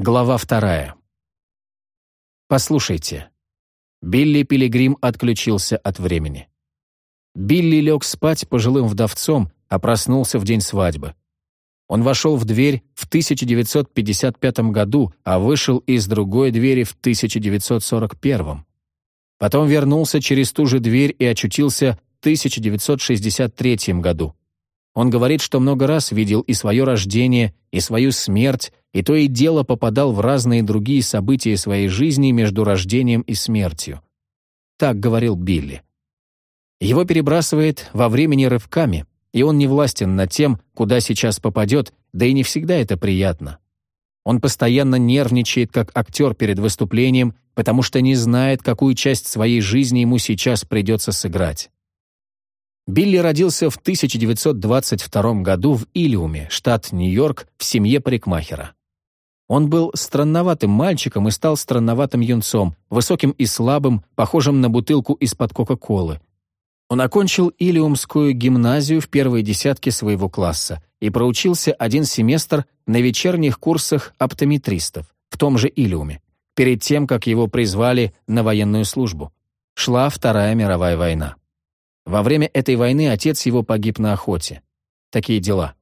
Глава вторая. Послушайте. Билли Пилигрим отключился от времени. Билли лег спать пожилым вдовцом, а проснулся в день свадьбы. Он вошел в дверь в 1955 году, а вышел из другой двери в 1941. Потом вернулся через ту же дверь и очутился в 1963 году. Он говорит, что много раз видел и свое рождение, и свою смерть, и то и дело попадал в разные другие события своей жизни между рождением и смертью. Так говорил Билли. Его перебрасывает во времени рывками, и он не властен над тем, куда сейчас попадет, да и не всегда это приятно. Он постоянно нервничает, как актер перед выступлением, потому что не знает, какую часть своей жизни ему сейчас придется сыграть. Билли родился в 1922 году в Илиуме, штат Нью-Йорк, в семье парикмахера. Он был странноватым мальчиком и стал странноватым юнцом, высоким и слабым, похожим на бутылку из-под Кока-Колы. Он окончил Илиумскую гимназию в первой десятке своего класса и проучился один семестр на вечерних курсах оптометристов в том же Илиуме, перед тем, как его призвали на военную службу. Шла Вторая мировая война. Во время этой войны отец его погиб на охоте. Такие дела.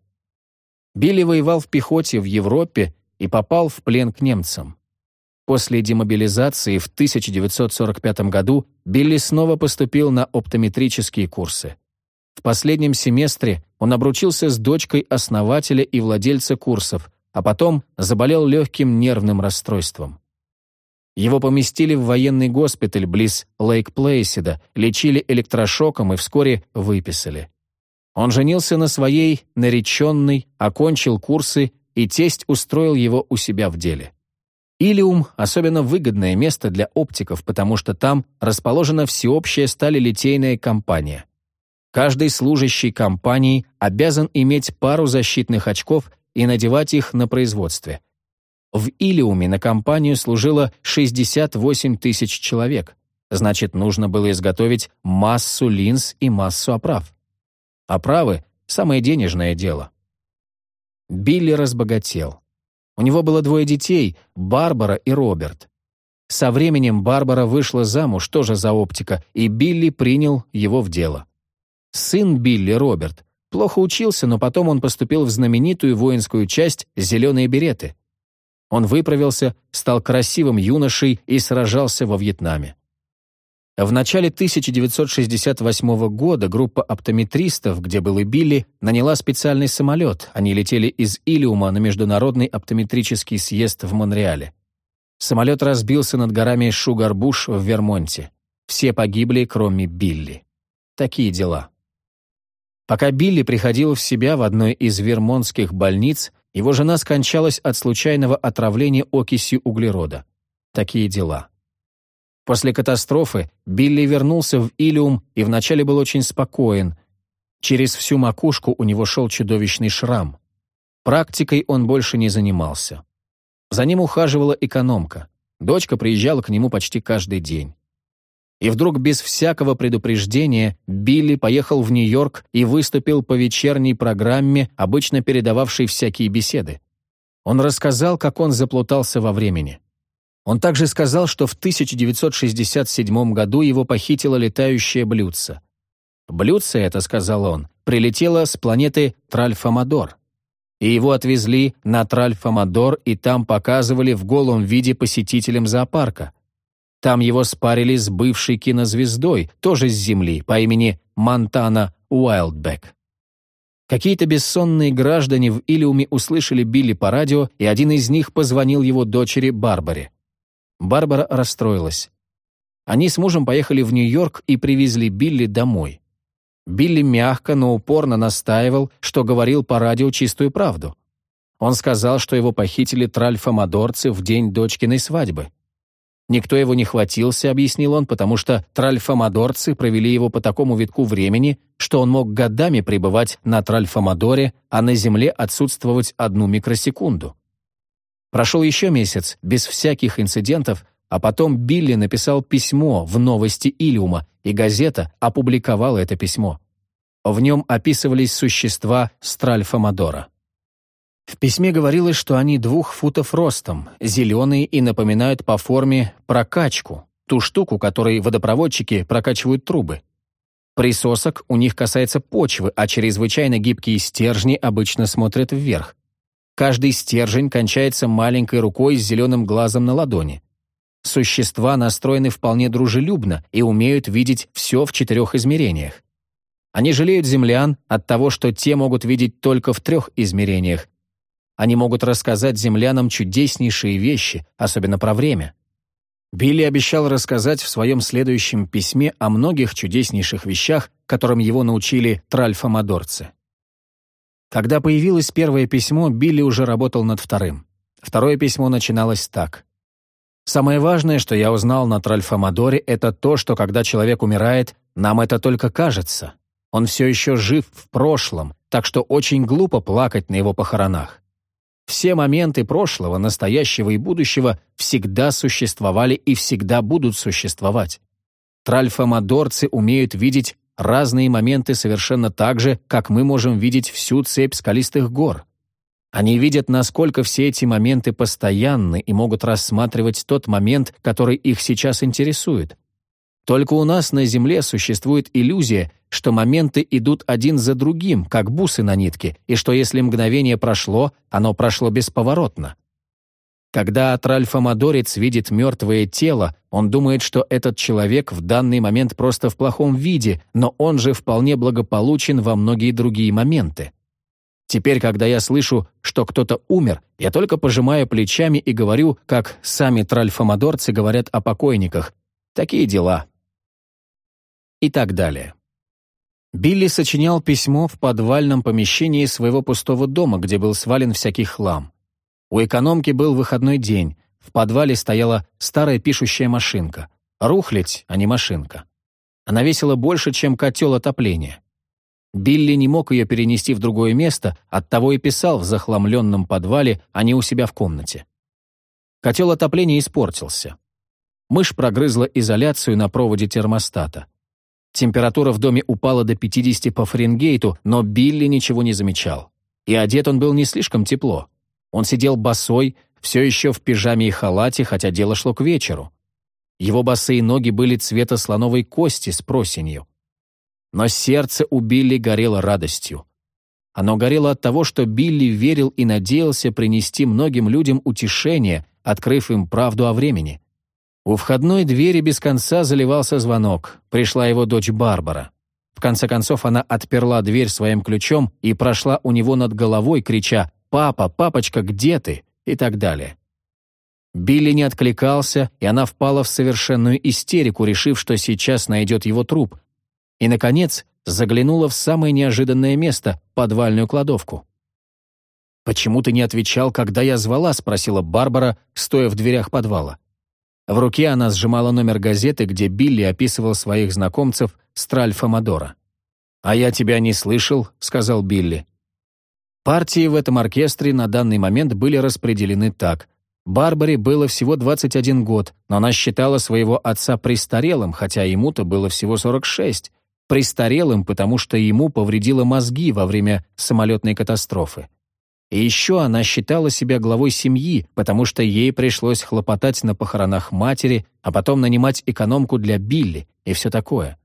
Билли воевал в пехоте в Европе и попал в плен к немцам. После демобилизации в 1945 году Билли снова поступил на оптометрические курсы. В последнем семестре он обручился с дочкой основателя и владельца курсов, а потом заболел легким нервным расстройством. Его поместили в военный госпиталь близ Лейк-Плейсида, лечили электрошоком и вскоре выписали. Он женился на своей нареченной, окончил курсы, и тесть устроил его у себя в деле. Илиум – особенно выгодное место для оптиков, потому что там расположена всеобщая сталелитейная компания. Каждый служащий компании обязан иметь пару защитных очков и надевать их на производстве. В Илиуме на компанию служило 68 тысяч человек. Значит, нужно было изготовить массу линз и массу оправ. Оправы — самое денежное дело. Билли разбогател. У него было двое детей — Барбара и Роберт. Со временем Барбара вышла замуж, тоже за оптика, и Билли принял его в дело. Сын Билли, Роберт, плохо учился, но потом он поступил в знаменитую воинскую часть «Зеленые береты». Он выправился, стал красивым юношей и сражался во Вьетнаме. В начале 1968 года группа оптометристов, где был и Билли, наняла специальный самолет. Они летели из Илиума на Международный оптометрический съезд в Монреале. Самолет разбился над горами Шугарбуш в Вермонте. Все погибли, кроме Билли. Такие дела. Пока Билли приходил в себя в одной из вермонтских больниц, его жена скончалась от случайного отравления окисью углерода. Такие дела. После катастрофы Билли вернулся в Илиум и вначале был очень спокоен. Через всю макушку у него шел чудовищный шрам. Практикой он больше не занимался. За ним ухаживала экономка. Дочка приезжала к нему почти каждый день. И вдруг без всякого предупреждения Билли поехал в Нью-Йорк и выступил по вечерней программе, обычно передававшей всякие беседы. Он рассказал, как он заплутался во времени. Он также сказал, что в 1967 году его похитило летающее блюдце. Блюдце это, сказал он, прилетело с планеты Тральфамадор. И его отвезли на Тральфамадор и там показывали в голом виде посетителям зоопарка. Там его спарили с бывшей кинозвездой, тоже с Земли, по имени Монтана Уайлдбек. Какие-то бессонные граждане в Илиуме услышали Билли по радио, и один из них позвонил его дочери Барбаре. Барбара расстроилась. Они с мужем поехали в Нью-Йорк и привезли Билли домой. Билли мягко, но упорно настаивал, что говорил по радио чистую правду. Он сказал, что его похитили тральфамадорцы в день дочкиной свадьбы. Никто его не хватился, объяснил он, потому что тральфамадорцы провели его по такому витку времени, что он мог годами пребывать на тральфамадоре, а на Земле отсутствовать одну микросекунду. Прошел еще месяц, без всяких инцидентов, а потом Билли написал письмо в «Новости Илиума», и газета опубликовала это письмо. В нем описывались существа Стральфамадора. В письме говорилось, что они двух футов ростом, зеленые и напоминают по форме прокачку, ту штуку, которой водопроводчики прокачивают трубы. Присосок у них касается почвы, а чрезвычайно гибкие стержни обычно смотрят вверх. Каждый стержень кончается маленькой рукой с зеленым глазом на ладони. Существа настроены вполне дружелюбно и умеют видеть все в четырех измерениях. Они жалеют землян от того, что те могут видеть только в трех измерениях, они могут рассказать землянам чудеснейшие вещи, особенно про время. Билли обещал рассказать в своем следующем письме о многих чудеснейших вещах, которым его научили тральфомодорцы. Когда появилось первое письмо, Билли уже работал над вторым. Второе письмо начиналось так. «Самое важное, что я узнал на Тральфомодоре, это то, что когда человек умирает, нам это только кажется. Он все еще жив в прошлом, так что очень глупо плакать на его похоронах. Все моменты прошлого, настоящего и будущего всегда существовали и всегда будут существовать. Тральфомодорцы умеют видеть разные моменты совершенно так же, как мы можем видеть всю цепь скалистых гор. Они видят, насколько все эти моменты постоянны и могут рассматривать тот момент, который их сейчас интересует. Только у нас на Земле существует иллюзия, что моменты идут один за другим, как бусы на нитке, и что если мгновение прошло, оно прошло бесповоротно. Когда Тральфа-Мадорец видит мертвое тело, он думает, что этот человек в данный момент просто в плохом виде, но он же вполне благополучен во многие другие моменты. Теперь, когда я слышу, что кто-то умер, я только пожимаю плечами и говорю, как сами тральфомодорцы говорят о покойниках. Такие дела и так далее. Билли сочинял письмо в подвальном помещении своего пустого дома, где был свален всякий хлам. У экономки был выходной день, в подвале стояла старая пишущая машинка. Рухлядь, а не машинка. Она весила больше, чем котел отопления. Билли не мог ее перенести в другое место, оттого и писал в захламленном подвале, а не у себя в комнате. Котел отопления испортился. Мышь прогрызла изоляцию на проводе термостата. Температура в доме упала до 50 по Фаренгейту, но Билли ничего не замечал. И одет он был не слишком тепло. Он сидел босой, все еще в пижаме и халате, хотя дело шло к вечеру. Его босые ноги были цвета слоновой кости с просенью. Но сердце у Билли горело радостью. Оно горело от того, что Билли верил и надеялся принести многим людям утешение, открыв им правду о времени. У входной двери без конца заливался звонок. Пришла его дочь Барбара. В конце концов она отперла дверь своим ключом и прошла у него над головой, крича «Папа, папочка, где ты?» и так далее. Билли не откликался, и она впала в совершенную истерику, решив, что сейчас найдет его труп. И, наконец, заглянула в самое неожиданное место — подвальную кладовку. «Почему ты не отвечал, когда я звала?» — спросила Барбара, стоя в дверях подвала. В руке она сжимала номер газеты, где Билли описывал своих знакомцев с Тральфа «А я тебя не слышал», — сказал Билли. Партии в этом оркестре на данный момент были распределены так. Барбаре было всего 21 год, но она считала своего отца престарелым, хотя ему-то было всего 46. Престарелым, потому что ему повредило мозги во время самолетной катастрофы. И еще она считала себя главой семьи, потому что ей пришлось хлопотать на похоронах матери, а потом нанимать экономку для Билли и все такое.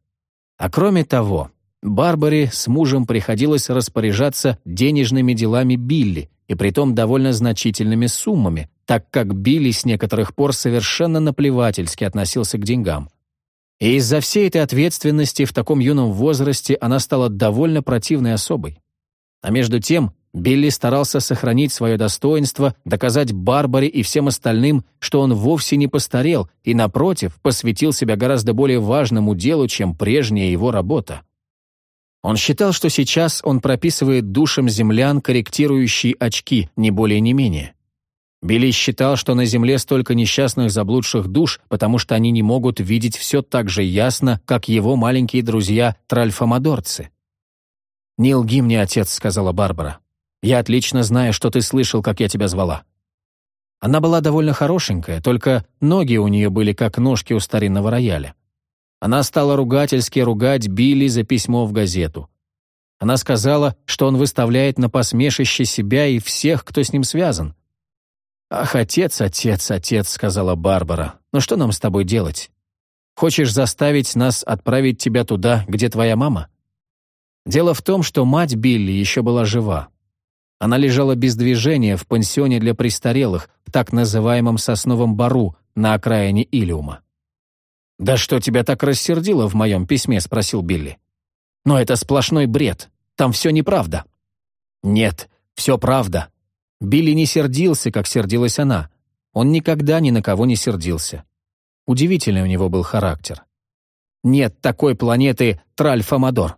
А кроме того, Барбаре с мужем приходилось распоряжаться денежными делами Билли, и притом довольно значительными суммами, так как Билли с некоторых пор совершенно наплевательски относился к деньгам. И из-за всей этой ответственности в таком юном возрасте она стала довольно противной особой. А между тем, Билли старался сохранить свое достоинство, доказать Барбаре и всем остальным, что он вовсе не постарел и, напротив, посвятил себя гораздо более важному делу, чем прежняя его работа. Он считал, что сейчас он прописывает душам землян корректирующие очки, не более не менее. Билли считал, что на Земле столько несчастных заблудших душ, потому что они не могут видеть все так же ясно, как его маленькие друзья тральфомодорцы. «Не лги мне, отец», — сказала Барбара. Я отлично знаю, что ты слышал, как я тебя звала». Она была довольно хорошенькая, только ноги у нее были как ножки у старинного рояля. Она стала ругательски ругать Билли за письмо в газету. Она сказала, что он выставляет на посмешище себя и всех, кто с ним связан. «Ах, отец, отец, отец», — сказала Барбара, — «ну что нам с тобой делать? Хочешь заставить нас отправить тебя туда, где твоя мама?» Дело в том, что мать Билли еще была жива. Она лежала без движения в пансионе для престарелых, в так называемом сосновом бару на окраине Илиума. «Да что тебя так рассердило в моем письме?» — спросил Билли. «Но это сплошной бред. Там все неправда». «Нет, все правда». Билли не сердился, как сердилась она. Он никогда ни на кого не сердился. Удивительный у него был характер. «Нет такой планеты Тральфамадор».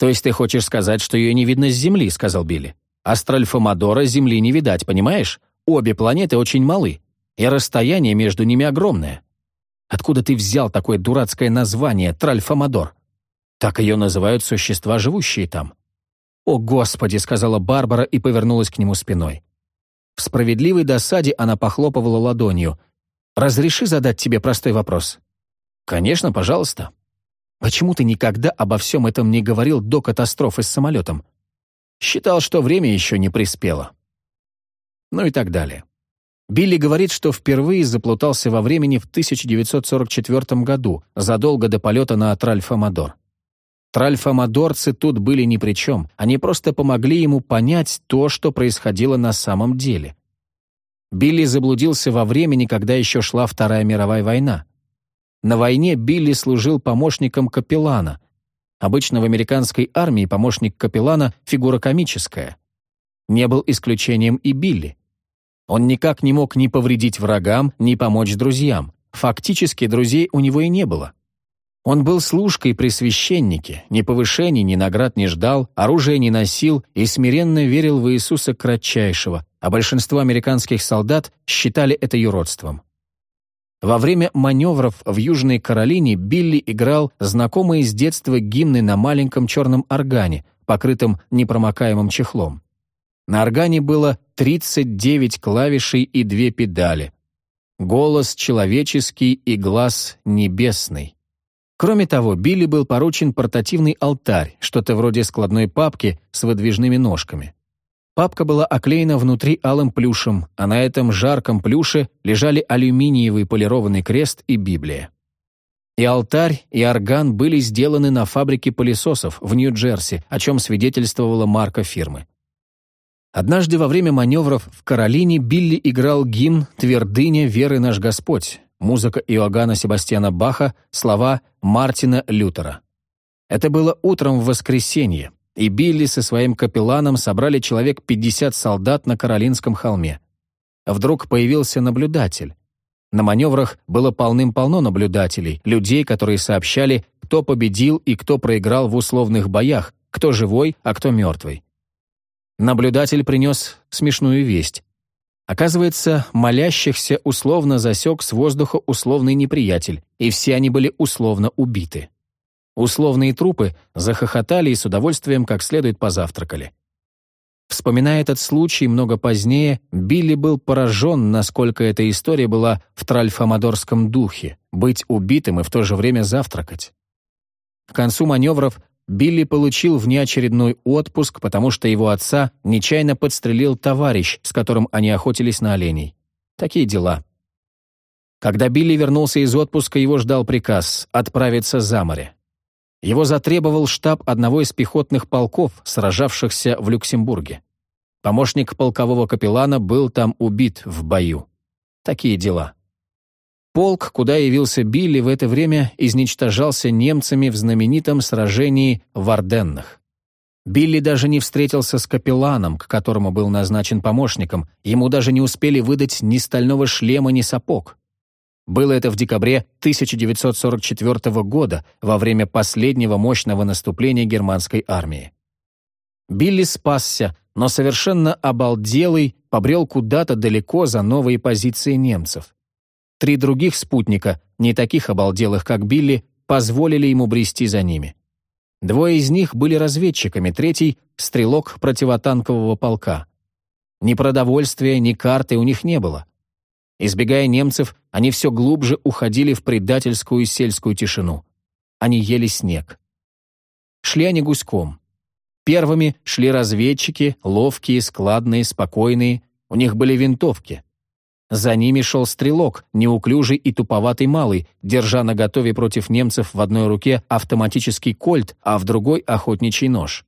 «То есть ты хочешь сказать, что ее не видно с Земли?» — сказал Билли. «Астральфамадора Земли не видать, понимаешь? Обе планеты очень малы, и расстояние между ними огромное. Откуда ты взял такое дурацкое название Тральфамадор? Так ее называют существа, живущие там. «О, Господи!» — сказала Барбара и повернулась к нему спиной. В справедливой досаде она похлопывала ладонью. «Разреши задать тебе простой вопрос?» «Конечно, пожалуйста». «Почему ты никогда обо всем этом не говорил до катастрофы с самолетом?» «Считал, что время еще не приспело». Ну и так далее. Билли говорит, что впервые заплутался во времени в 1944 году, задолго до полета на Тральфа-Мадор. Тральфа-Мадорцы тут были ни при чем, они просто помогли ему понять то, что происходило на самом деле. Билли заблудился во времени, когда еще шла Вторая мировая война. На войне Билли служил помощником капеллана. Обычно в американской армии помощник капеллана — фигура комическая. Не был исключением и Билли. Он никак не мог ни повредить врагам, ни помочь друзьям. Фактически друзей у него и не было. Он был служкой при священнике, ни повышений, ни наград не ждал, оружия не носил и смиренно верил в Иисуса кратчайшего, а большинство американских солдат считали это юродством. Во время маневров в Южной Каролине Билли играл знакомые с детства гимны на маленьком черном органе, покрытым непромокаемым чехлом. На органе было 39 клавишей и две педали. Голос человеческий и глаз небесный. Кроме того, Билли был поручен портативный алтарь, что-то вроде складной папки с выдвижными ножками. Папка была оклеена внутри алым плюшем, а на этом жарком плюше лежали алюминиевый полированный крест и Библия. И алтарь, и орган были сделаны на фабрике пылесосов в Нью-Джерси, о чем свидетельствовала марка фирмы. Однажды во время маневров в Каролине Билли играл гимн «Твердыня веры наш Господь», музыка Иоганна Себастьяна Баха, слова Мартина Лютера. Это было утром в воскресенье, и Билли со своим капелланом собрали человек 50 солдат на Каролинском холме. Вдруг появился наблюдатель. На маневрах было полным-полно наблюдателей, людей, которые сообщали, кто победил и кто проиграл в условных боях, кто живой, а кто мертвый. Наблюдатель принес смешную весть. Оказывается, молящихся условно засек с воздуха условный неприятель, и все они были условно убиты. Условные трупы захохотали и с удовольствием как следует позавтракали. Вспоминая этот случай много позднее, Билли был поражен, насколько эта история была в тральфамадорском духе — быть убитым и в то же время завтракать. К концу маневров Билли получил внеочередной отпуск, потому что его отца нечаянно подстрелил товарищ, с которым они охотились на оленей. Такие дела. Когда Билли вернулся из отпуска, его ждал приказ отправиться за море. Его затребовал штаб одного из пехотных полков, сражавшихся в Люксембурге. Помощник полкового капеллана был там убит в бою. Такие дела. Полк, куда явился Билли, в это время изничтожался немцами в знаменитом сражении в Арденнах. Билли даже не встретился с капелланом, к которому был назначен помощником, ему даже не успели выдать ни стального шлема, ни сапог. Было это в декабре 1944 года, во время последнего мощного наступления германской армии. Билли спасся, но совершенно обалделый побрел куда-то далеко за новые позиции немцев. Три других спутника, не таких обалделых, как Билли, позволили ему брести за ними. Двое из них были разведчиками, третий — стрелок противотанкового полка. Ни продовольствия, ни карты у них не было. Избегая немцев, они все глубже уходили в предательскую сельскую тишину. Они ели снег. Шли они гуськом. Первыми шли разведчики, ловкие, складные, спокойные, у них были винтовки. За ними шел стрелок, неуклюжий и туповатый малый, держа наготове против немцев в одной руке автоматический кольт, а в другой — охотничий нож.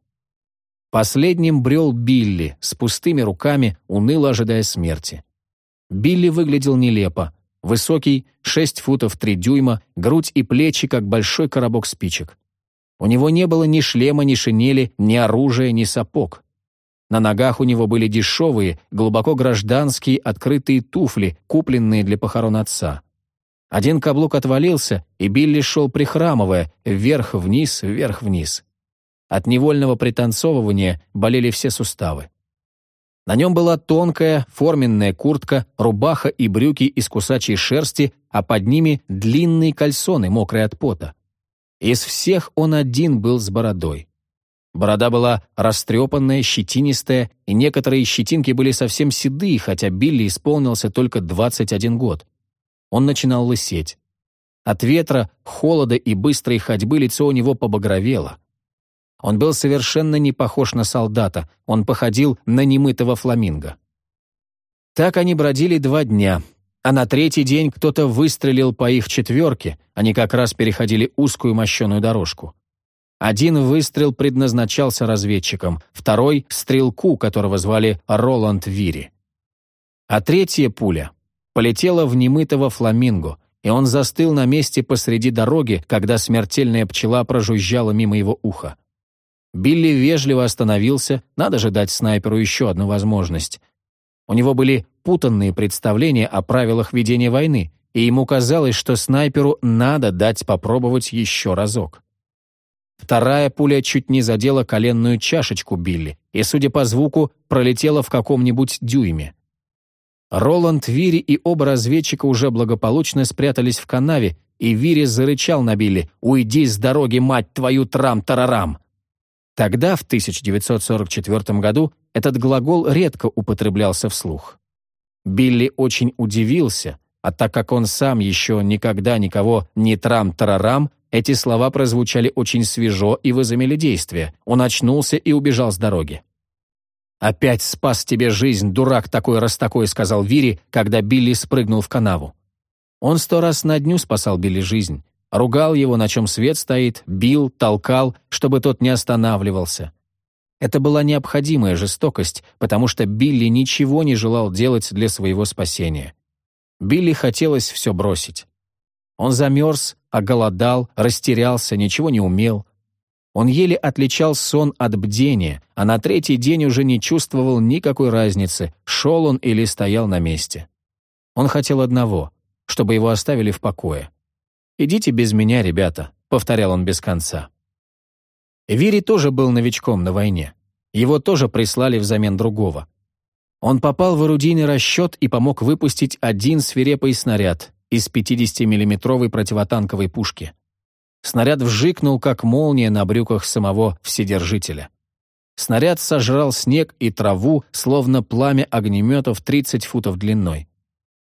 Последним брел Билли, с пустыми руками, уныло ожидая смерти. Билли выглядел нелепо. Высокий, 6 футов 3 дюйма, грудь и плечи, как большой коробок спичек. У него не было ни шлема, ни шинели, ни оружия, ни сапог. На ногах у него были дешевые, глубоко гражданские открытые туфли, купленные для похорон отца. Один каблук отвалился, и Билли шел прихрамывая, вверх-вниз, вверх-вниз. От невольного пританцовывания болели все суставы. На нем была тонкая форменная куртка, рубаха и брюки из кусачей шерсти, а под ними длинные кальсоны, мокрые от пота. Из всех он один был с бородой. Борода была растрепанная, щетинистая, и некоторые щетинки были совсем седые, хотя Билли исполнился только 21 год. Он начинал лысеть. От ветра, холода и быстрой ходьбы лицо у него побагровело. Он был совершенно не похож на солдата, он походил на немытого фламинго. Так они бродили два дня, а на третий день кто-то выстрелил по их четверке, они как раз переходили узкую мощеную дорожку. Один выстрел предназначался разведчикам, второй — стрелку, которого звали Роланд Вири. А третья пуля полетела в немытого фламинго, и он застыл на месте посреди дороги, когда смертельная пчела прожужжала мимо его уха. Билли вежливо остановился, надо же дать снайперу еще одну возможность. У него были путанные представления о правилах ведения войны, и ему казалось, что снайперу надо дать попробовать еще разок. Вторая пуля чуть не задела коленную чашечку Билли и, судя по звуку, пролетела в каком-нибудь дюйме. Роланд, Вири и оба разведчика уже благополучно спрятались в канаве, и Вири зарычал на Билли «Уйди с дороги, мать твою, трам-тарарам!». Тогда, в 1944 году, этот глагол редко употреблялся вслух. Билли очень удивился, а так как он сам еще никогда никого не трам-тарарам, эти слова прозвучали очень свежо и возымели действие. Он очнулся и убежал с дороги. «Опять спас тебе жизнь, дурак такой раз такой», — сказал Вири, когда Билли спрыгнул в канаву. Он сто раз на дню спасал Билли жизнь. Ругал его, на чем свет стоит, бил, толкал, чтобы тот не останавливался. Это была необходимая жестокость, потому что Билли ничего не желал делать для своего спасения. Билли хотелось все бросить. Он замерз, оголодал, растерялся, ничего не умел. Он еле отличал сон от бдения, а на третий день уже не чувствовал никакой разницы, шел он или стоял на месте. Он хотел одного, чтобы его оставили в покое. «Идите без меня, ребята», — повторял он без конца. Вири тоже был новичком на войне. Его тоже прислали взамен другого. Он попал в орудийный расчет и помог выпустить один свирепый снаряд, из 50-миллиметровой противотанковой пушки. Снаряд вжикнул, как молния на брюках самого Вседержителя. Снаряд сожрал снег и траву, словно пламя огнеметов 30 футов длиной.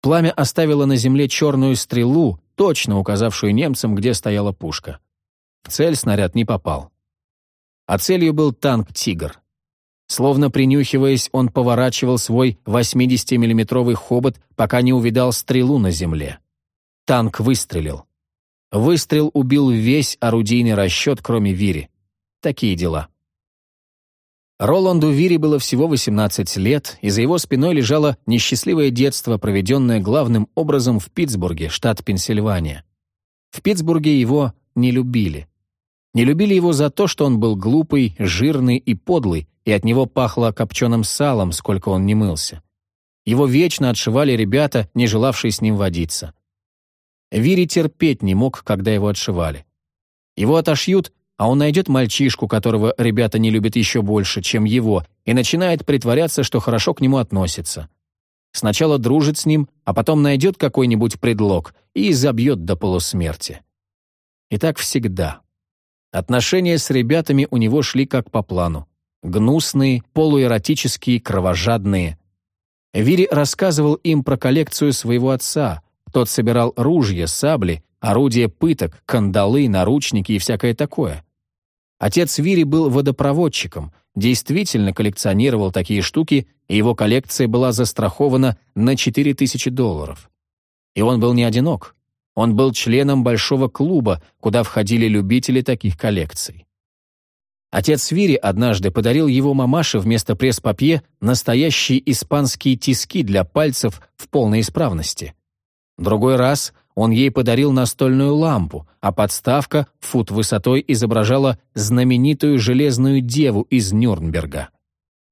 Пламя оставило на земле черную стрелу, точно указавшую немцам, где стояла пушка. В цель снаряд не попал. А целью был танк «Тигр». Словно принюхиваясь, он поворачивал свой 80-миллиметровый хобот, пока не увидал стрелу на земле. Танк выстрелил. Выстрел убил весь орудийный расчет, кроме Вири. Такие дела. Роланду Вири было всего 18 лет, и за его спиной лежало несчастливое детство, проведенное главным образом в Питтсбурге, штат Пенсильвания. В Питтсбурге его не любили. Не любили его за то, что он был глупый, жирный и подлый, и от него пахло копченым салом, сколько он не мылся. Его вечно отшивали ребята, не желавшие с ним водиться. Вири терпеть не мог, когда его отшивали. Его отошьют, а он найдет мальчишку, которого ребята не любят еще больше, чем его, и начинает притворяться, что хорошо к нему относится. Сначала дружит с ним, а потом найдет какой-нибудь предлог и забьет до полусмерти. И так всегда. Отношения с ребятами у него шли как по плану. Гнусные, полуэротические, кровожадные. Вири рассказывал им про коллекцию своего отца, тот собирал ружья, сабли, орудия пыток, кандалы, наручники и всякое такое. Отец Вири был водопроводчиком, действительно коллекционировал такие штуки, и его коллекция была застрахована на 4000 долларов. И он был не одинок. Он был членом большого клуба, куда входили любители таких коллекций. Отец Вири однажды подарил его мамаше вместо пресс-папье настоящие испанские тиски для пальцев в полной исправности. Другой раз он ей подарил настольную лампу, а подставка фут высотой изображала знаменитую железную деву из Нюрнберга.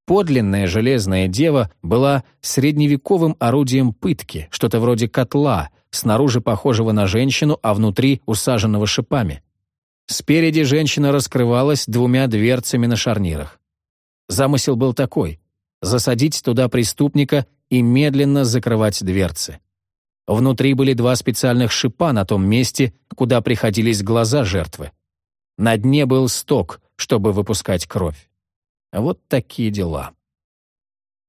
Подлинная железная дева была средневековым орудием пытки, что-то вроде котла, снаружи похожего на женщину, а внутри усаженного шипами. Спереди женщина раскрывалась двумя дверцами на шарнирах. Замысел был такой — засадить туда преступника и медленно закрывать дверцы. Внутри были два специальных шипа на том месте, куда приходились глаза жертвы. На дне был сток, чтобы выпускать кровь. Вот такие дела.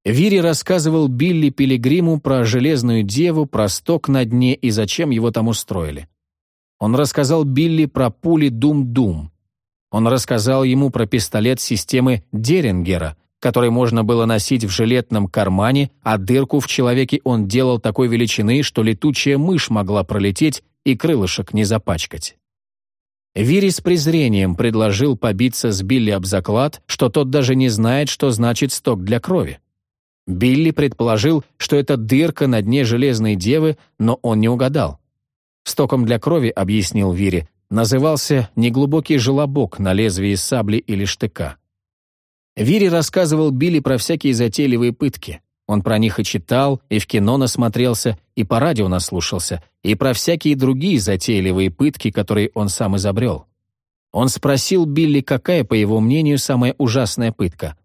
Вири рассказывал Билли Пилигриму про железную деву, про сток на дне и зачем его там устроили. Он рассказал Билли про пули Дум-Дум. Он рассказал ему про пистолет системы Дерингера, который можно было носить в жилетном кармане, а дырку в человеке он делал такой величины, что летучая мышь могла пролететь и крылышек не запачкать. Вири с презрением предложил побиться с Билли об заклад, что тот даже не знает, что значит сток для крови. Билли предположил, что это дырка на дне железной девы, но он не угадал. Стоком для крови, объяснил Вири, назывался неглубокий желобок на лезвии сабли или штыка. Вири рассказывал Билли про всякие затейливые пытки. Он про них и читал, и в кино насмотрелся, и по радио наслушался, и про всякие другие затейливые пытки, которые он сам изобрел. Он спросил Билли, какая, по его мнению, самая ужасная пытка.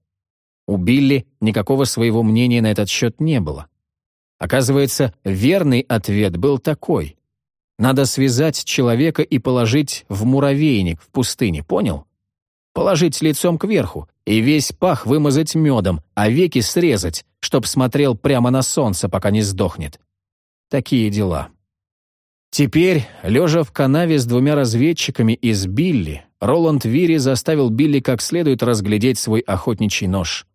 У Билли никакого своего мнения на этот счет не было. Оказывается, верный ответ был такой. Надо связать человека и положить в муравейник в пустыне, понял? Положить лицом кверху и весь пах вымазать медом, а веки срезать, чтоб смотрел прямо на солнце, пока не сдохнет. Такие дела. Теперь, лежа в канаве с двумя разведчиками из Билли, Роланд Вири заставил Билли как следует разглядеть свой охотничий нож.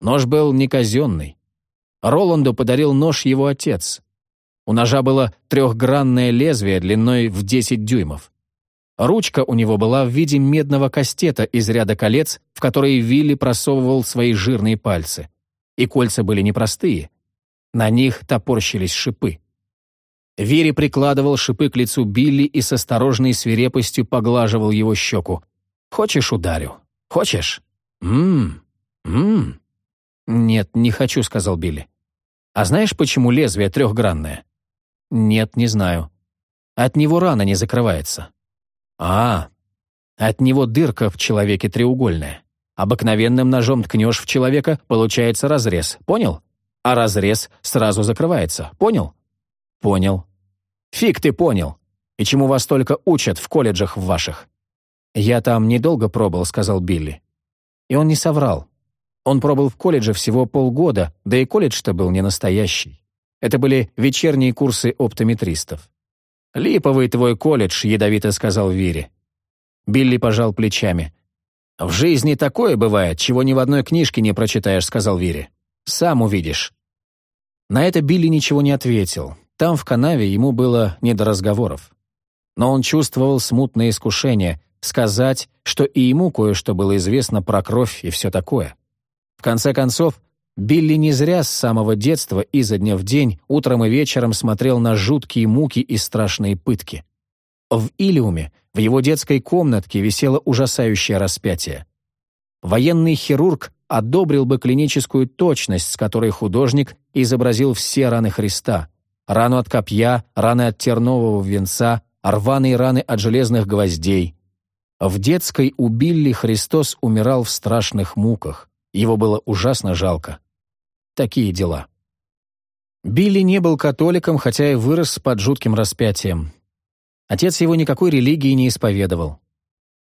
Нож был не казенный. Роланду подарил нож его отец. У ножа было трехгранное лезвие длиной в 10 дюймов. Ручка у него была в виде медного кастета из ряда колец, в которые Вилли просовывал свои жирные пальцы. И кольца были непростые. На них топорщились шипы. Вири прикладывал шипы к лицу Билли и с осторожной свирепостью поглаживал его щеку. «Хочешь, ударю? Хочешь? Ммм, ммм». «Нет, не хочу», — сказал Билли. «А знаешь, почему лезвие трехгранное?» «Нет, не знаю. От него рана не закрывается». «А, от него дырка в человеке треугольная. Обыкновенным ножом ткнешь в человека, получается разрез. Понял? А разрез сразу закрывается. Понял?» «Понял». «Фиг ты понял. И чему вас только учат в колледжах ваших?» «Я там недолго пробыл», — сказал Билли. И он не соврал. Он пробыл в колледже всего полгода, да и колледж-то был не настоящий. Это были вечерние курсы оптометристов. «Липовый твой колледж», — ядовито сказал Вири. Билли пожал плечами. «В жизни такое бывает, чего ни в одной книжке не прочитаешь», — сказал Вири. «Сам увидишь». На это Билли ничего не ответил. Там, в канаве, ему было не до разговоров. Но он чувствовал смутное искушение сказать, что и ему кое-что было известно про кровь и все такое. В конце концов, Билли не зря с самого детства изо дня в день, утром и вечером смотрел на жуткие муки и страшные пытки. В Илиуме, в его детской комнатке, висело ужасающее распятие. Военный хирург одобрил бы клиническую точность, с которой художник изобразил все раны Христа. Рану от копья, раны от тернового венца, рваные раны от железных гвоздей. В детской у Билли Христос умирал в страшных муках. Его было ужасно жалко. Такие дела. Билли не был католиком, хотя и вырос под жутким распятием. Отец его никакой религии не исповедовал.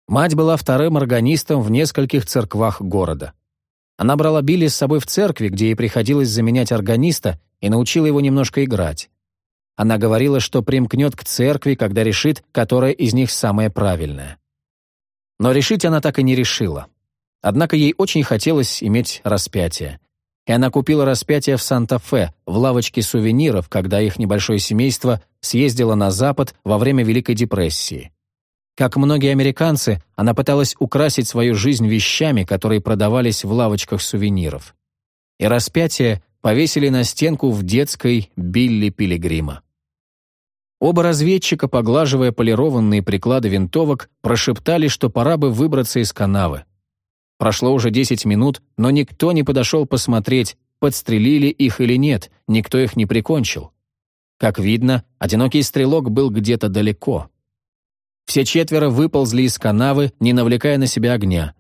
Мать была вторым органистом в нескольких церквах города. Она брала Билли с собой в церкви, где ей приходилось заменять органиста, и научила его немножко играть. Она говорила, что примкнет к церкви, когда решит, которая из них самая правильная. Но решить она так и не решила. Однако ей очень хотелось иметь распятие. И она купила распятие в Санта-Фе, в лавочке сувениров, когда их небольшое семейство съездило на Запад во время Великой депрессии. Как многие американцы, она пыталась украсить свою жизнь вещами, которые продавались в лавочках сувениров. И распятие повесили на стенку в детской Билли Пилигрима. Оба разведчика, поглаживая полированные приклады винтовок, прошептали, что пора бы выбраться из канавы. Прошло уже 10 минут, но никто не подошел посмотреть, подстрелили их или нет, никто их не прикончил. Как видно, одинокий стрелок был где-то далеко. Все четверо выползли из канавы, не навлекая на себя огня.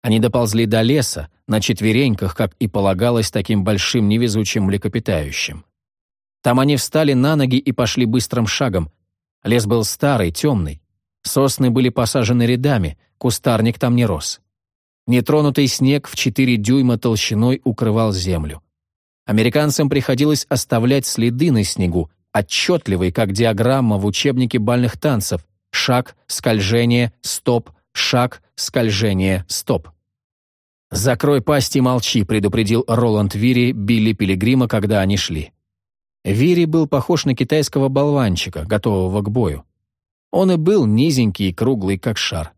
Они доползли до леса, на четвереньках, как и полагалось таким большим невезучим млекопитающим. Там они встали на ноги и пошли быстрым шагом. Лес был старый, темный. Сосны были посажены рядами, кустарник там не рос. Нетронутый снег в 4 дюйма толщиной укрывал землю. Американцам приходилось оставлять следы на снегу, отчетливые, как диаграмма в учебнике бальных танцев. Шаг, скольжение, стоп, шаг, скольжение, стоп. «Закрой пасть и молчи», — предупредил Роланд Вири Билли Пилигрима, когда они шли. Вири был похож на китайского болванчика, готового к бою. Он и был низенький и круглый, как шар.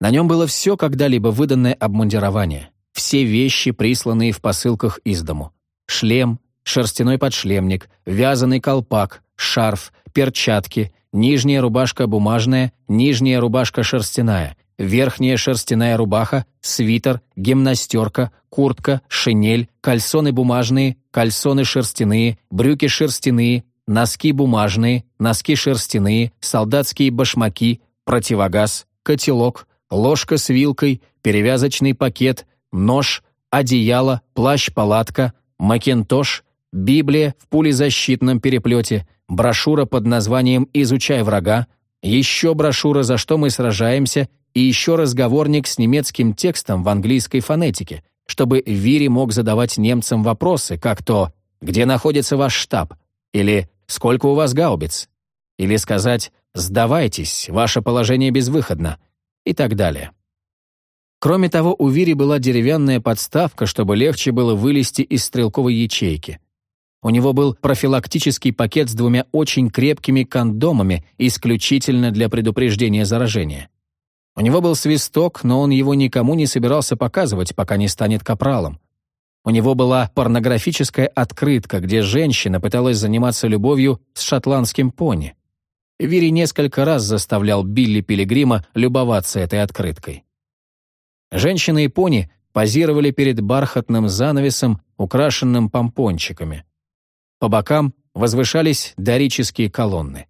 На нем было все когда-либо выданное обмундирование, все вещи, присланные в посылках из дому. Шлем, шерстяной подшлемник, вязаный колпак, шарф, перчатки, нижняя рубашка бумажная, нижняя рубашка шерстяная, верхняя шерстяная рубаха, свитер, гимнастерка, куртка, шинель, кальсоны бумажные, кальсоны шерстяные, брюки шерстяные, носки бумажные, носки шерстяные, солдатские башмаки, противогаз, котелок, ложка с вилкой, перевязочный пакет, нож, одеяло, плащ-палатка, макинтош, Библия в пулезащитном переплете, брошюра под названием «Изучай врага», еще брошюра «За что мы сражаемся» и еще разговорник с немецким текстом в английской фонетике, чтобы Вири мог задавать немцам вопросы, как то «Где находится ваш штаб?» или «Сколько у вас гаубиц?» или сказать «Сдавайтесь, ваше положение безвыходно» и так далее. Кроме того, у Вири была деревянная подставка, чтобы легче было вылезти из стрелковой ячейки. У него был профилактический пакет с двумя очень крепкими кондомами, исключительно для предупреждения заражения. У него был свисток, но он его никому не собирался показывать, пока не станет капралом. У него была порнографическая открытка, где женщина пыталась заниматься любовью с шотландским пони. Вири несколько раз заставлял Билли Пилигрима любоваться этой открыткой. Женщины и пони позировали перед бархатным занавесом, украшенным помпончиками. По бокам возвышались дорические колонны.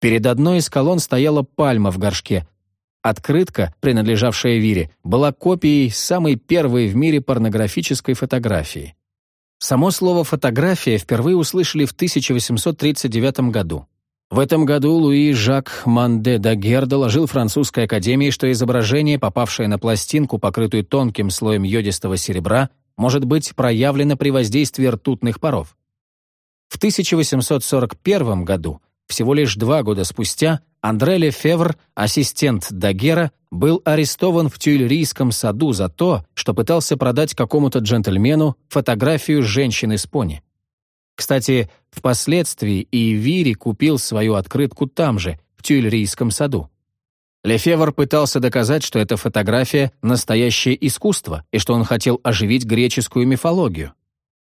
Перед одной из колонн стояла пальма в горшке. Открытка, принадлежавшая Вире, была копией самой первой в мире порнографической фотографии. Само слово «фотография» впервые услышали в 1839 году. В этом году Луи Жак Манде Дагер доложил французской академии, что изображение, попавшее на пластинку, покрытую тонким слоем йодистого серебра, может быть проявлено при воздействии ртутных паров. В 1841 году, всего лишь два года спустя, Андре Лефевр, ассистент Дагера, был арестован в Тюильрийском саду за то, что пытался продать какому-то джентльмену фотографию женщины с пони. Кстати, впоследствии и Вири купил свою открытку там же, в Тюильрийском саду. Лефевр пытался доказать, что эта фотография — настоящее искусство, и что он хотел оживить греческую мифологию.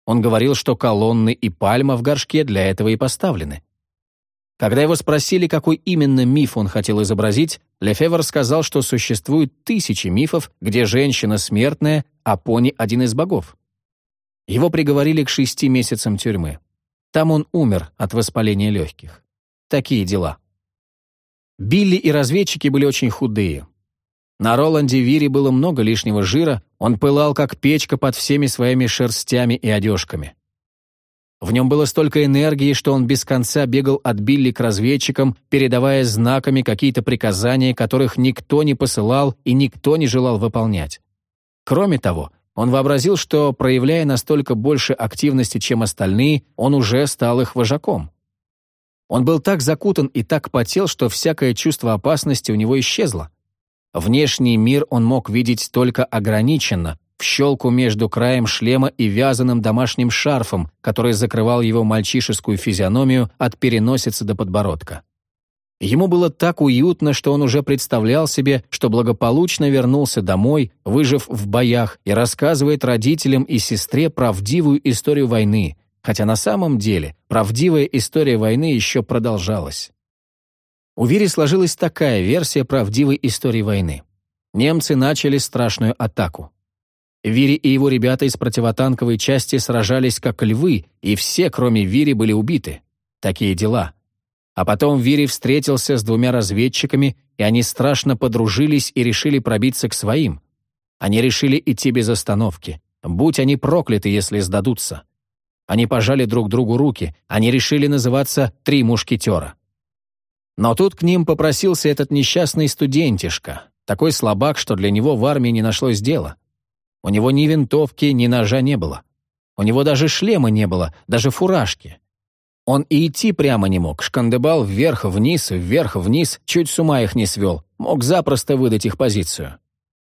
Он говорил, что колонны и пальма в горшке для этого и поставлены. Когда его спросили, какой именно миф он хотел изобразить, Лефевр сказал, что существует тысячи мифов, где женщина смертная, а пони — один из богов. Его приговорили к шести месяцам тюрьмы. Там он умер от воспаления легких. Такие дела. Билли и разведчики были очень худые. На Роланде Вире было много лишнего жира, он пылал, как печка под всеми своими шерстями и одежками. В нем было столько энергии, что он без конца бегал от Билли к разведчикам, передавая знаками какие-то приказания, которых никто не посылал и никто не желал выполнять. Кроме того, он вообразил, что, проявляя настолько больше активности, чем остальные, он уже стал их вожаком. Он был так закутан и так потел, что всякое чувство опасности у него исчезло. Внешний мир он мог видеть только ограниченно, в щелку между краем шлема и вязаным домашним шарфом, который закрывал его мальчишескую физиономию от переносицы до подбородка. Ему было так уютно, что он уже представлял себе, что благополучно вернулся домой, выжив в боях, и рассказывает родителям и сестре правдивую историю войны, хотя на самом деле правдивая история войны еще продолжалась. У Вири сложилась такая версия правдивой истории войны. Немцы начали страшную атаку. Вири и его ребята из противотанковой части сражались как львы, и все, кроме Вири, были убиты. Такие дела. А потом Вири встретился с двумя разведчиками, и они страшно подружились и решили пробиться к своим. Они решили идти без остановки. Будь они прокляты, если сдадутся. Они пожали друг другу руки, они решили называться «Три мушкетера». Но тут к ним попросился этот несчастный студентишка, такой слабак, что для него в армии не нашлось дела. У него ни винтовки, ни ножа не было. У него даже шлема не было, даже фуражки. Он и идти прямо не мог, шкандыбал вверх-вниз, вверх-вниз, чуть с ума их не свел, мог запросто выдать их позицию.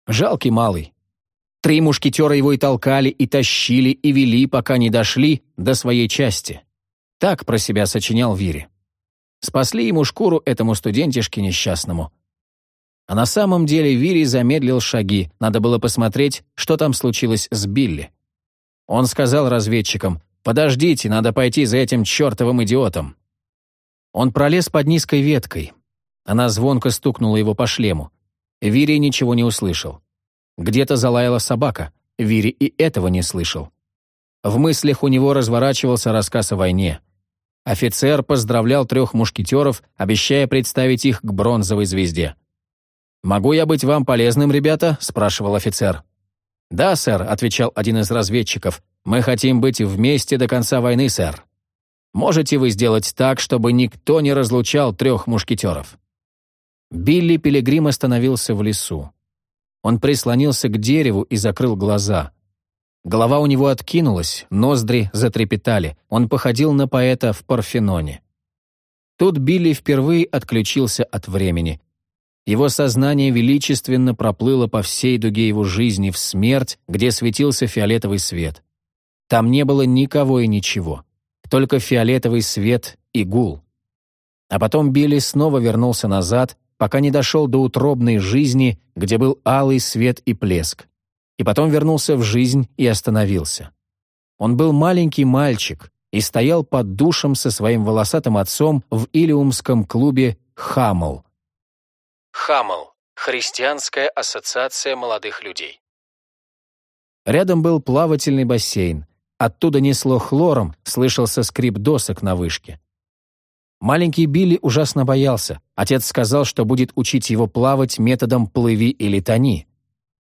Жалкий малый. Три мушкетера его и толкали, и тащили, и вели, пока не дошли до своей части. Так про себя сочинял Вири. Спасли ему шкуру этому студентишке несчастному. А на самом деле Вири замедлил шаги, надо было посмотреть, что там случилось с Билли. Он сказал разведчикам, «Подождите, надо пойти за этим чертовым идиотом». Он пролез под низкой веткой. Она звонко стукнула его по шлему. Вири ничего не услышал. Где-то залаяла собака. Вири и этого не слышал. В мыслях у него разворачивался рассказ о войне. Офицер поздравлял трех мушкетеров, обещая представить их к бронзовой звезде. «Могу я быть вам полезным, ребята?» — спрашивал офицер. «Да, сэр», — отвечал один из разведчиков. Мы хотим быть вместе до конца войны, сэр. Можете вы сделать так, чтобы никто не разлучал трех мушкетеров?» Билли Пилигрим остановился в лесу. Он прислонился к дереву и закрыл глаза. Голова у него откинулась, ноздри затрепетали. Он походил на поэта в Парфеноне. Тут Билли впервые отключился от времени. Его сознание величественно проплыло по всей дуге его жизни в смерть, где светился фиолетовый свет. Там не было никого и ничего. Только фиолетовый свет и гул. А потом Билли снова вернулся назад, пока не дошел до утробной жизни, где был алый свет и плеск. И потом вернулся в жизнь и остановился. Он был маленький мальчик и стоял под душем со своим волосатым отцом в Илиумском клубе «Хамл». «Хамл» — Христианская ассоциация молодых людей. Рядом был плавательный бассейн, Оттуда несло хлором, слышался скрип досок на вышке. Маленький Билли ужасно боялся. Отец сказал, что будет учить его плавать методом «плыви или тони».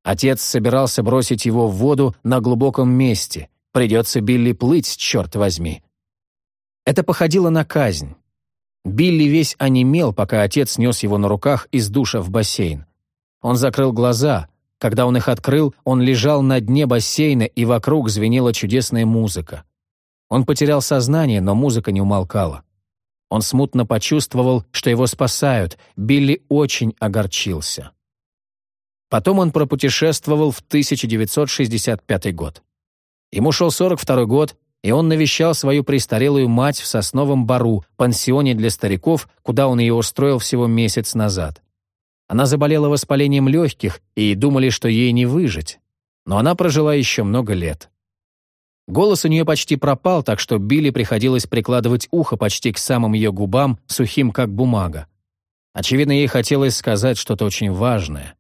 Отец собирался бросить его в воду на глубоком месте. Придется Билли плыть, черт возьми. Это походило на казнь. Билли весь онемел, пока отец нес его на руках из душа в бассейн. Он закрыл глаза, когда он их открыл, он лежал на дне бассейна, и вокруг звенела чудесная музыка. Он потерял сознание, но музыка не умолкала. Он смутно почувствовал, что его спасают. Билли очень огорчился. Потом он пропутешествовал в 1965 год. Ему шел 42 год, и он навещал свою престарелую мать в Сосновом Бару, пансионе для стариков, куда он ее устроил всего месяц назад. Она заболела воспалением легких, и думали, что ей не выжить. Но она прожила еще много лет. Голос у нее почти пропал, так что Билли приходилось прикладывать ухо почти к самым ее губам, сухим как бумага. Очевидно, ей хотелось сказать что-то очень важное.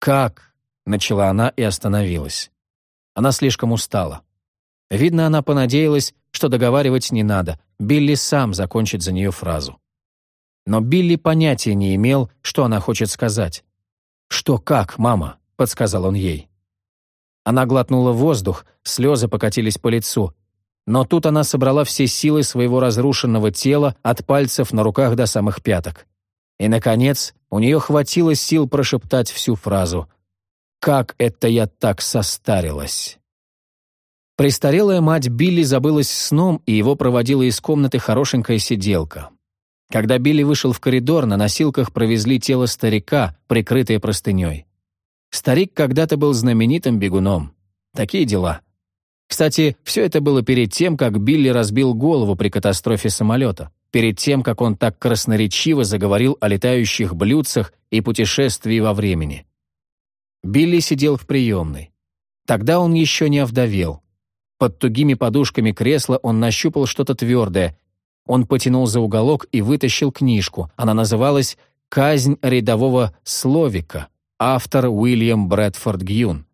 «Как?» — начала она и остановилась. Она слишком устала. Видно, она понадеялась, что договаривать не надо, Билли сам закончит за нее фразу. Но Билли понятия не имел, что она хочет сказать. «Что как, мама?» — подсказал он ей. Она глотнула воздух, слезы покатились по лицу. Но тут она собрала все силы своего разрушенного тела от пальцев на руках до самых пяток. И, наконец, у нее хватило сил прошептать всю фразу «Как это я так состарилась!» Престарелая мать Билли забылась сном, и его проводила из комнаты хорошенькая сиделка. Когда Билли вышел в коридор, на носилках провезли тело старика, прикрытое простыней. Старик когда-то был знаменитым бегуном. Такие дела. Кстати, все это было перед тем, как Билли разбил голову при катастрофе самолета, перед тем, как он так красноречиво заговорил о летающих блюдцах и путешествии во времени. Билли сидел в приемной. Тогда он еще не овдовел. Под тугими подушками кресла он нащупал что-то твердое. Он потянул за уголок и вытащил книжку. Она называлась «Казнь рядового Словика», автор Уильям Брэдфорд Гьюн.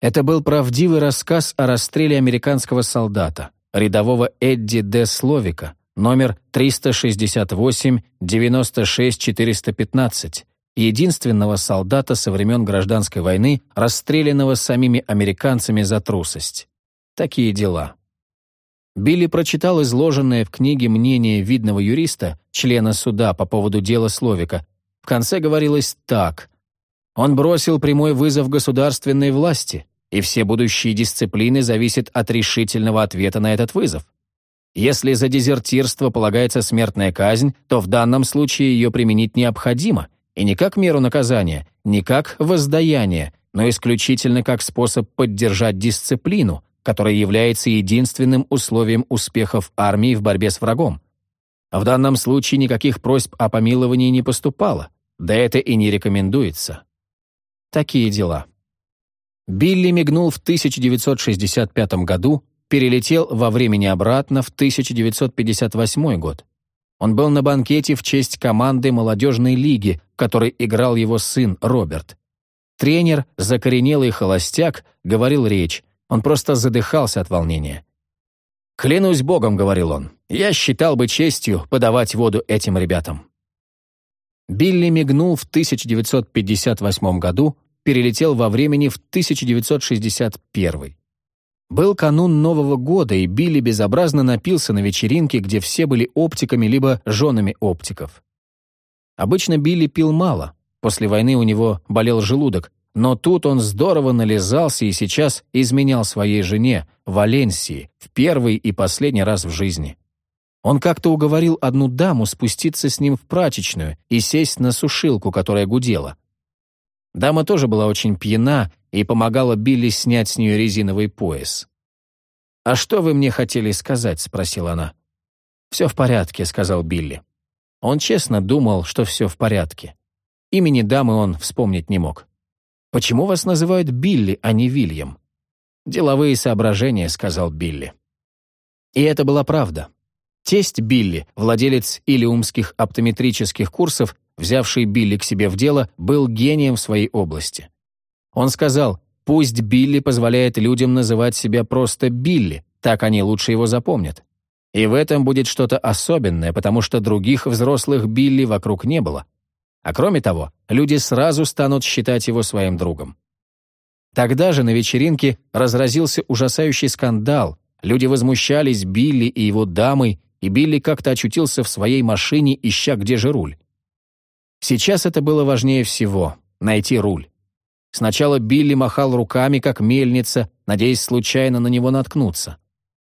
Это был правдивый рассказ о расстреле американского солдата, рядового Эдди Д. Словика, номер 368-96-415, единственного солдата со времен Гражданской войны, расстрелянного самими американцами за трусость. Такие дела. Билли прочитал изложенное в книге мнение видного юриста, члена суда по поводу дела Словика. В конце говорилось так. Он бросил прямой вызов государственной власти, и все будущие дисциплины зависят от решительного ответа на этот вызов. Если за дезертирство полагается смертная казнь, то в данном случае ее применить необходимо, и не как меру наказания, не как воздаяние, но исключительно как способ поддержать дисциплину, которая является единственным условием успехов армии в борьбе с врагом. В данном случае никаких просьб о помиловании не поступало, да это и не рекомендуется. Такие дела. Билли мигнул в 1965 году, перелетел во времени обратно в 1958 год. Он был на банкете в честь команды молодежной лиги, которой играл его сын Роберт. Тренер, закоренелый холостяк, говорил речь. Он просто задыхался от волнения. «Клянусь Богом», — говорил он, — «я считал бы честью подавать воду этим ребятам». Билли мигнул в 1958 году, перелетел во времени в 1961. Был канун Нового года, и Билли безобразно напился на вечеринке, где все были оптиками либо женами оптиков. Обычно Билли пил мало, после войны у него болел желудок, но тут он здорово нализался и сейчас изменял своей жене, Валенсии, в первый и последний раз в жизни. Он как-то уговорил одну даму спуститься с ним в прачечную и сесть на сушилку, которая гудела. Дама тоже была очень пьяна и помогала Билли снять с нее резиновый пояс. «А что вы мне хотели сказать?» — спросила она. «Все в порядке», — сказал Билли. Он честно думал, что все в порядке. Имени дамы он вспомнить не мог. «Почему вас называют Билли, а не Вильям?» «Деловые соображения», — сказал Билли. И это была правда. Тесть Билли, владелец илиумских оптометрических курсов, взявший Билли к себе в дело, был гением в своей области. Он сказал, пусть Билли позволяет людям называть себя просто Билли, так они лучше его запомнят. И в этом будет что-то особенное, потому что других взрослых Билли вокруг не было. А кроме того, люди сразу станут считать его своим другом. Тогда же на вечеринке разразился ужасающий скандал. Люди возмущались Билли и его дамой, и Билли как-то очутился в своей машине, ища где же руль. Сейчас это было важнее всего — найти руль. Сначала Билли махал руками, как мельница, надеясь случайно на него наткнуться.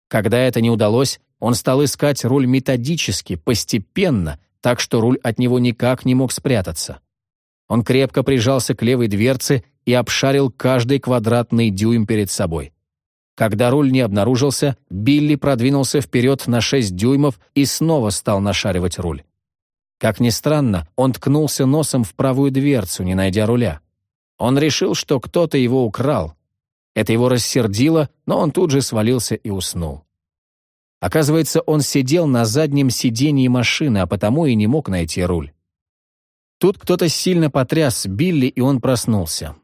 Когда это не удалось, он стал искать руль методически, постепенно, так что руль от него никак не мог спрятаться. Он крепко прижался к левой дверце и обшарил каждый квадратный дюйм перед собой. Когда руль не обнаружился, Билли продвинулся вперед на 6 дюймов и снова стал нашаривать руль. Как ни странно, он ткнулся носом в правую дверцу, не найдя руля. Он решил, что кто-то его украл. Это его рассердило, но он тут же свалился и уснул. Оказывается, он сидел на заднем сидении машины, а потому и не мог найти руль. Тут кто-то сильно потряс Билли, и он проснулся.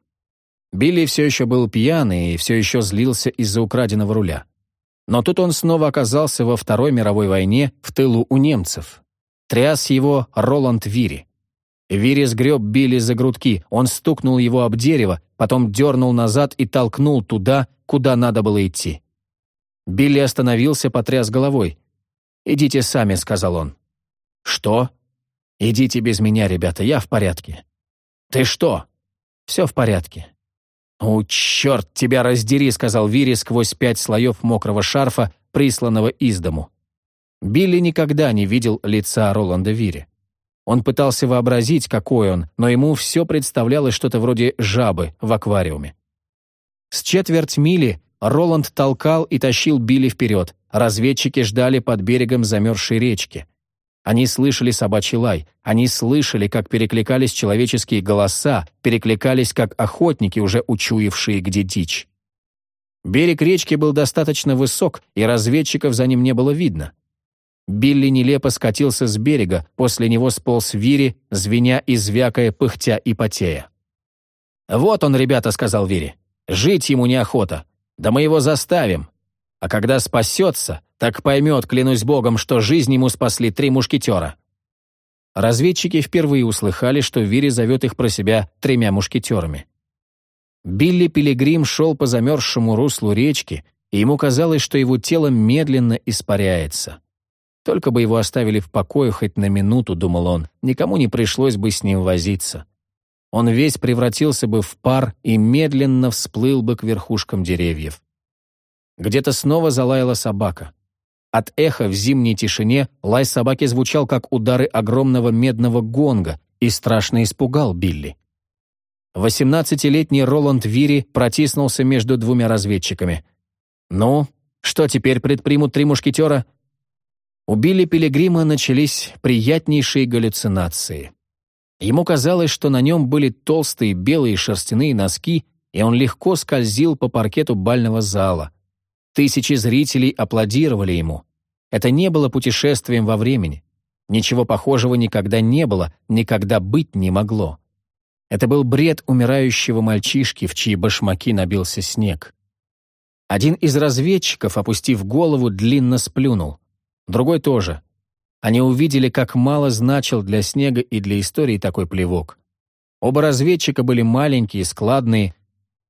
Билли все еще был пьяный и все еще злился из-за украденного руля. Но тут он снова оказался во Второй мировой войне в тылу у немцев. Тряс его Роланд Вири. Вири сгреб Билли за грудки, он стукнул его об дерево, потом дернул назад и толкнул туда, куда надо было идти. Билли остановился, потряс головой. «Идите сами», — сказал он. «Что?» «Идите без меня, ребята, я в порядке». «Ты что?» «Все в порядке». «О, черт тебя раздери», — сказал Вири сквозь пять слоев мокрого шарфа, присланного из дому. Билли никогда не видел лица Роланда Вири. Он пытался вообразить, какой он, но ему все представлялось что-то вроде жабы в аквариуме. С четверть мили Роланд толкал и тащил Билли вперед. Разведчики ждали под берегом замерзшей речки. Они слышали собачий лай, они слышали, как перекликались человеческие голоса, перекликались как охотники, уже учуявшие, где дичь. Берег речки был достаточно высок, и разведчиков за ним не было видно. Билли нелепо скатился с берега, после него сполз Вири, звеня и звякая, пыхтя и потея. «Вот он, ребята», — сказал Вири. «Жить ему неохота. Да мы его заставим. А когда спасется, так поймет, клянусь богом, что жизнь ему спасли три мушкетера». Разведчики впервые услыхали, что Вири зовет их про себя тремя мушкетерами. Билли Пилигрим шел по замерзшему руслу речки, и ему казалось, что его тело медленно испаряется. Только бы его оставили в покое хоть на минуту, думал он, никому не пришлось бы с ним возиться. Он весь превратился бы в пар и медленно всплыл бы к верхушкам деревьев. Где-то снова залаяла собака. От эха в зимней тишине лай собаки звучал, как удары огромного медного гонга, и страшно испугал Билли. Восемнадцатилетний Роланд Вири протиснулся между двумя разведчиками. «Ну, что теперь предпримут три мушкетера?» У Билли Пилигрима начались приятнейшие галлюцинации. Ему казалось, что на нем были толстые белые шерстяные носки, и он легко скользил по паркету бального зала. Тысячи зрителей аплодировали ему. Это не было путешествием во времени. Ничего похожего никогда не было, никогда быть не могло. Это был бред умирающего мальчишки, в чьи башмаки набился снег. Один из разведчиков, опустив голову, длинно сплюнул. Другой тоже. Они увидели, как мало значил для снега и для истории такой плевок. Оба разведчика были маленькие, складные.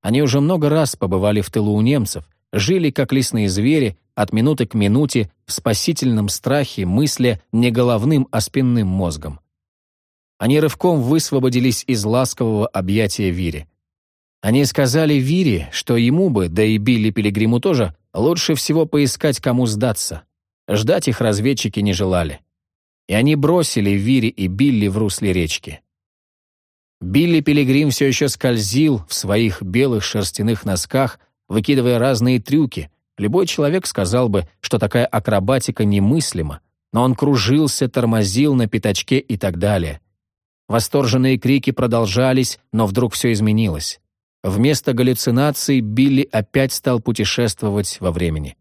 Они уже много раз побывали в тылу у немцев, жили как лесные звери, от минуты к минуте, в спасительном страхе, мысля не головным, а спинным мозгом. Они рывком высвободились из ласкового объятия Вири. Они сказали Вире, что ему бы, да и Билли Пилигриму тоже, лучше всего поискать, кому сдаться. Ждать их разведчики не желали. И они бросили Вири и Билли в русле речки. Билли Пилигрим все еще скользил в своих белых шерстяных носках, выкидывая разные трюки. Любой человек сказал бы, что такая акробатика немыслима, но он кружился, тормозил на пятачке и так далее. Восторженные крики продолжались, но вдруг все изменилось. Вместо галлюцинаций Билли опять стал путешествовать во времени.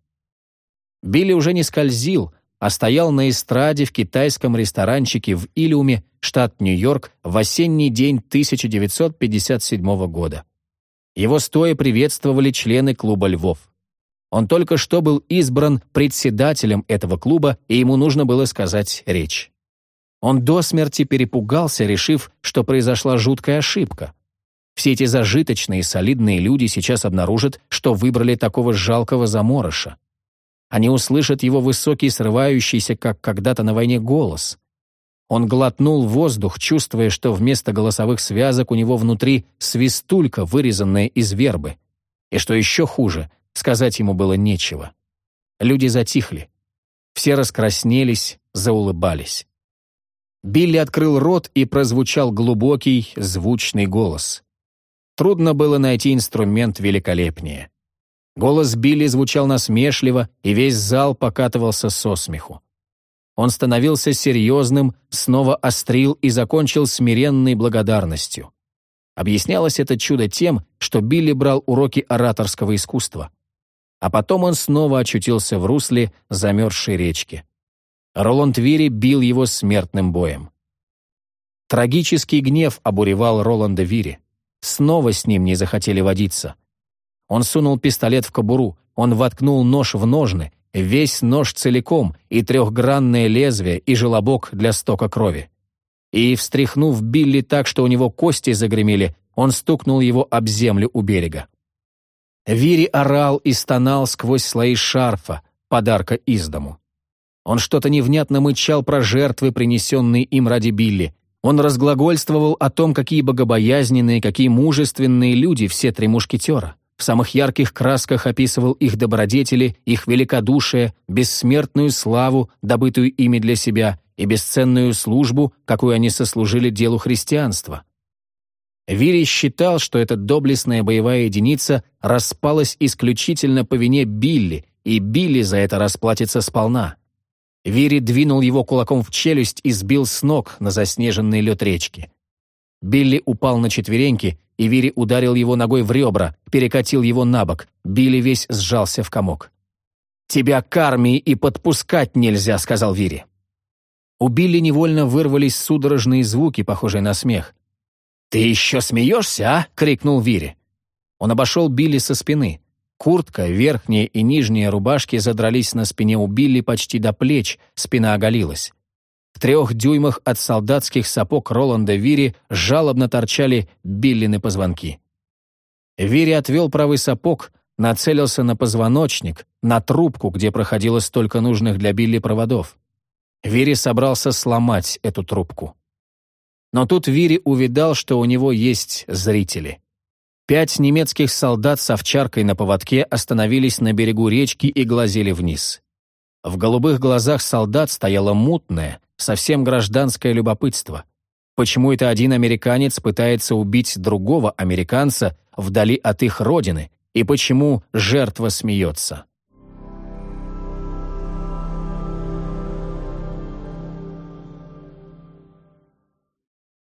Билли уже не скользил, а стоял на эстраде в китайском ресторанчике в Илиуме, штат Нью-Йорк, в осенний день 1957 года. Его стоя приветствовали члены клуба «Львов». Он только что был избран председателем этого клуба, и ему нужно было сказать речь. Он до смерти перепугался, решив, что произошла жуткая ошибка. Все эти зажиточные, солидные люди сейчас обнаружат, что выбрали такого жалкого заморыша. Они услышат его высокий, срывающийся, как когда-то на войне, голос. Он глотнул воздух, чувствуя, что вместо голосовых связок у него внутри свистулька, вырезанная из вербы. И что еще хуже, сказать ему было нечего. Люди затихли. Все раскраснелись, заулыбались. Билли открыл рот, и прозвучал глубокий, звучный голос. Трудно было найти инструмент великолепнее. Голос Билли звучал насмешливо, и весь зал покатывался со смеху. Он становился серьезным, снова острил и закончил смиренной благодарностью. Объяснялось это чудо тем, что Билли брал уроки ораторского искусства. А потом он снова очутился в русле замерзшей речки. Роланд Вири бил его смертным боем. Трагический гнев обуревал Роланда Вири. Снова с ним не захотели водиться. Он сунул пистолет в кобуру, он воткнул нож в ножны, весь нож целиком, и трехгранное лезвие, и желобок для стока крови. И, встряхнув Билли так, что у него кости загремели, он стукнул его об землю у берега. Вири орал и стонал сквозь слои шарфа, подарка из дому. Он что-то невнятно мычал про жертвы, принесенные им ради Билли. Он разглагольствовал о том, какие богобоязненные, какие мужественные люди все три мушкетера. В самых ярких красках описывал их добродетели, их великодушие, бессмертную славу, добытую ими для себя, и бесценную службу, какую они сослужили делу христианства. Вири считал, что эта доблестная боевая единица распалась исключительно по вине Билли, и Билли за это расплатится сполна. Вири двинул его кулаком в челюсть и сбил с ног на заснеженный лед речки. Билли упал на четвереньки, и Вири ударил его ногой в ребра, перекатил его на бок. Билли весь сжался в комок. «Тебя к армии и подпускать нельзя», — сказал Вири. У Билли невольно вырвались судорожные звуки, похожие на смех. «Ты еще смеешься, а?» — крикнул Вири. Он обошел Билли со спины. Куртка, верхняя и нижняя рубашки задрались на спине у Билли почти до плеч, спина оголилась. В трех дюймах от солдатских сапог Роланда Вири жалобно торчали Биллины позвонки. Вири отвел правый сапог, нацелился на позвоночник, на трубку, где проходило столько нужных для Билли проводов. Вири собрался сломать эту трубку. Но тут Вири увидал, что у него есть зрители. Пять немецких солдат с овчаркой на поводке остановились на берегу речки и глазели вниз. В голубых глазах солдат стояло мутное, совсем гражданское любопытство. Почему это один американец пытается убить другого американца вдали от их родины, и почему жертва смеется?